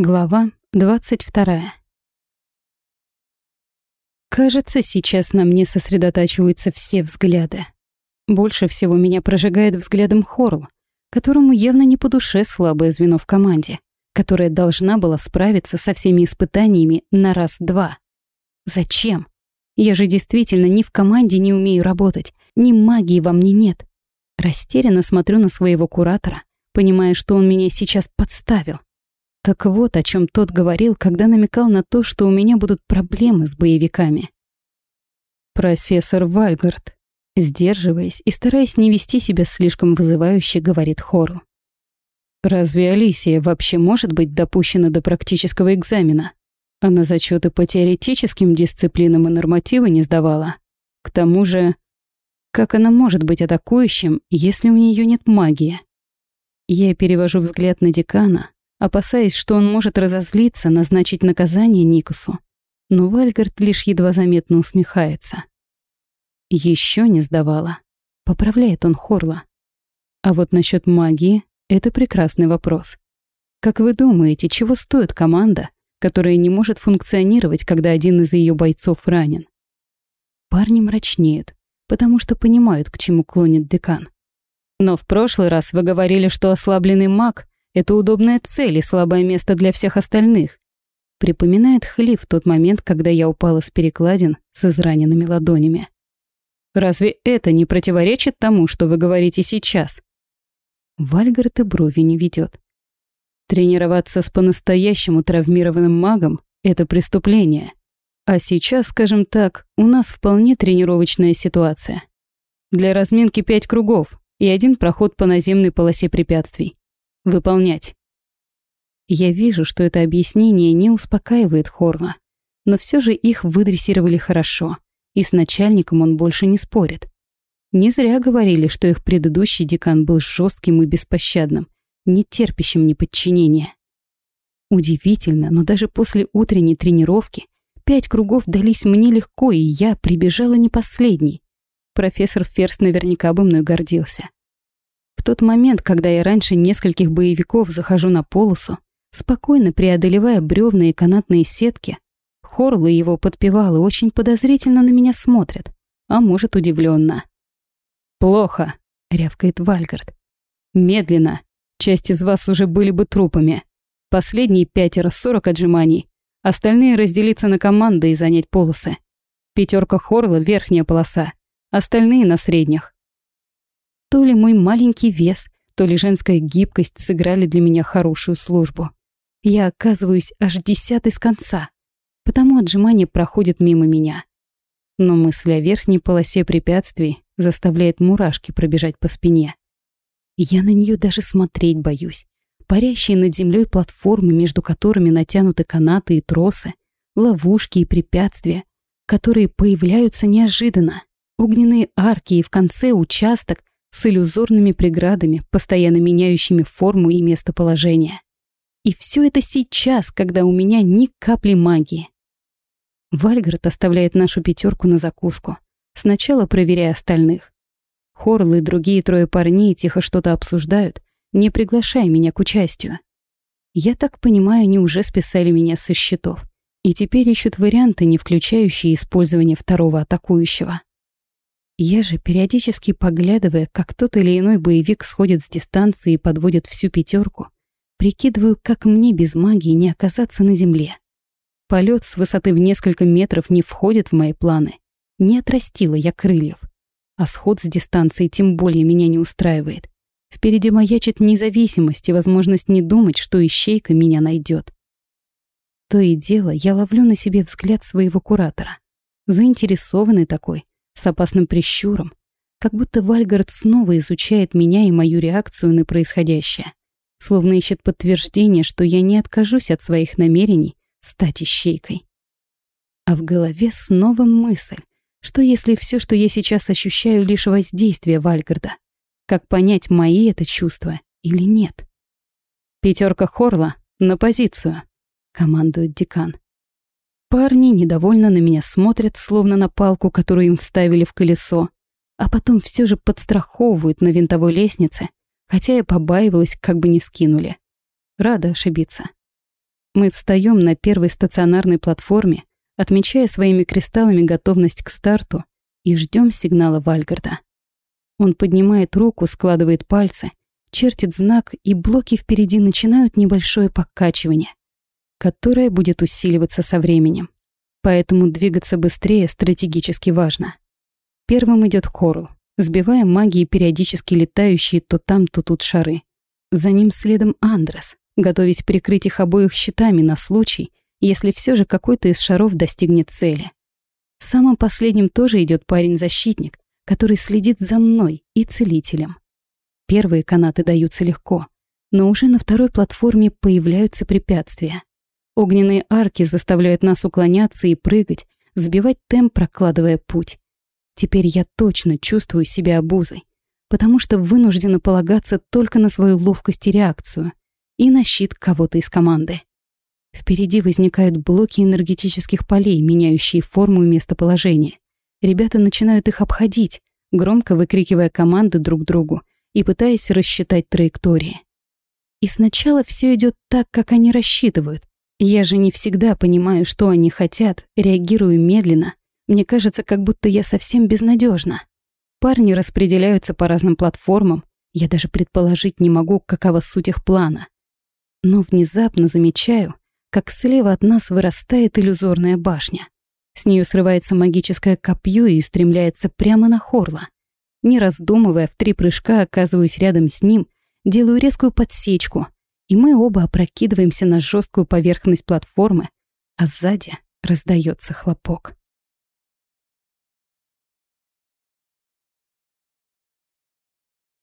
Глава 22. Кажется, сейчас на мне сосредотачиваются все взгляды. Больше всего меня прожигает взглядом Хорл, которому явно не по душе слабое звено в команде, которая должна была справиться со всеми испытаниями на раз-два. Зачем? Я же действительно ни в команде не умею работать, ни магии во мне нет. Растерянно смотрю на своего куратора, понимая, что он меня сейчас подставил. Так вот, о чем тот говорил, когда намекал на то, что у меня будут проблемы с боевиками. «Профессор Вальгард», сдерживаясь и стараясь не вести себя слишком вызывающе, говорит Хорл. «Разве Алисия вообще может быть допущена до практического экзамена? Она зачеты по теоретическим дисциплинам и нормативы не сдавала. К тому же, как она может быть атакующим, если у нее нет магии?» Я перевожу взгляд на декана, опасаясь, что он может разозлиться, назначить наказание Никусу. Но Вальгард лишь едва заметно усмехается. Еще не сдавала. Поправляет он Хорла. А вот насчет магии — это прекрасный вопрос. Как вы думаете, чего стоит команда, которая не может функционировать, когда один из ее бойцов ранен? Парни мрачнеют, потому что понимают, к чему клонит декан. Но в прошлый раз вы говорили, что ослабленный маг это удобная цель и слабое место для всех остальных. Припоминает Хли в тот момент, когда я упала с перекладин с израненными ладонями. Разве это не противоречит тому, что вы говорите сейчас? Вальгард и брови не ведет. Тренироваться с по-настоящему травмированным магом — это преступление. А сейчас, скажем так, у нас вполне тренировочная ситуация. Для разминки пять кругов и один проход по наземной полосе препятствий. Выполнять. Я вижу, что это объяснение не успокаивает Хорла, но все же их выдрессировали хорошо, и с начальником он больше не спорит. Не зря говорили, что их предыдущий декан был жестким и беспощадным, не терпящим неподчинения. Удивительно, но даже после утренней тренировки пять кругов дались мне легко, и я прибежала не последней. Профессор Ферст наверняка бы мной гордился. Тот момент, когда я раньше нескольких боевиков захожу на полосу, спокойно преодолевая бревна и канатные сетки, Хорл и его подпевалы очень подозрительно на меня смотрят, а может удивленно. «Плохо», — рявкает Вальгард. «Медленно. Часть из вас уже были бы трупами. Последние пятеро сорок отжиманий. Остальные разделиться на команды и занять полосы. Пятерка Хорла — верхняя полоса. Остальные на средних. То ли мой маленький вес, то ли женская гибкость сыграли для меня хорошую службу. Я оказываюсь аж десятый с конца, потому отжимание проходит мимо меня. Но мысль о верхней полосе препятствий заставляет мурашки пробежать по спине. Я на нее даже смотреть боюсь. Парящие над землей платформы, между которыми натянуты канаты и тросы, ловушки и препятствия, которые появляются неожиданно. Огненные арки и в конце участок, с иллюзорными преградами, постоянно меняющими форму и местоположение. И все это сейчас, когда у меня ни капли магии. Вальгард оставляет нашу пятерку на закуску, сначала проверяя остальных. Хорл и другие трое парней тихо что-то обсуждают, не приглашая меня к участию. Я так понимаю, они уже списали меня со счетов и теперь ищут варианты, не включающие использование второго атакующего. Я же, периодически поглядывая, как тот или иной боевик сходит с дистанции и подводит всю пятерку, прикидываю, как мне без магии не оказаться на земле. Полет с высоты в несколько метров не входит в мои планы. Не отрастила я крыльев. А сход с дистанции тем более меня не устраивает. Впереди маячит независимость и возможность не думать, что ищейка меня найдет. То и дело, я ловлю на себе взгляд своего куратора. Заинтересованный такой, с опасным прищуром, как будто Вальгард снова изучает меня и мою реакцию на происходящее, словно ищет подтверждение, что я не откажусь от своих намерений стать ищейкой. А в голове снова мысль, что если все, что я сейчас ощущаю, лишь воздействие Вальгарда, как понять, мои это чувства или нет? Пятерка Хорла на позицию, командует декан. Парни недовольно на меня смотрят, словно на палку, которую им вставили в колесо, а потом все же подстраховывают на винтовой лестнице, хотя я побаивалась, как бы не скинули. Рада ошибиться. Мы встаем на первой стационарной платформе, отмечая своими кристаллами готовность к старту и ждем сигнала Вальгарда. Он поднимает руку, складывает пальцы, чертит знак, и блоки впереди начинают небольшое покачивание, которое будет усиливаться со временем. Поэтому двигаться быстрее стратегически важно. Первым идет Хорл, сбивая магии периодически летающие то там, то тут шары. За ним следом Андрес, готовясь прикрыть их обоих щитами на случай, если все же какой-то из шаров достигнет цели. Самым последним тоже идет парень-защитник, который следит за мной и целителем. Первые канаты даются легко, но уже на второй платформе появляются препятствия. Огненные арки заставляют нас уклоняться и прыгать, сбивать темп, прокладывая путь. Теперь я точно чувствую себя обузой, потому что вынуждена полагаться только на свою ловкость и реакцию и на щит кого-то из команды. Впереди возникают блоки энергетических полей, меняющие форму и местоположение. Ребята начинают их обходить, громко выкрикивая команды друг другу и пытаясь рассчитать траектории. И сначала все идет так, как они рассчитывают. Я же не всегда понимаю, что они хотят, реагирую медленно. Мне кажется, как будто я совсем безнадежна. Парни распределяются по разным платформам, я даже предположить не могу, какова суть их плана. Но внезапно замечаю, как слева от нас вырастает иллюзорная башня. С нее срывается магическое копье и устремляется прямо на Хорла. Не раздумывая, в три прыжка оказываюсь рядом с ним, делаю резкую подсечку, и мы оба опрокидываемся на жесткую поверхность платформы, а сзади раздается хлопок.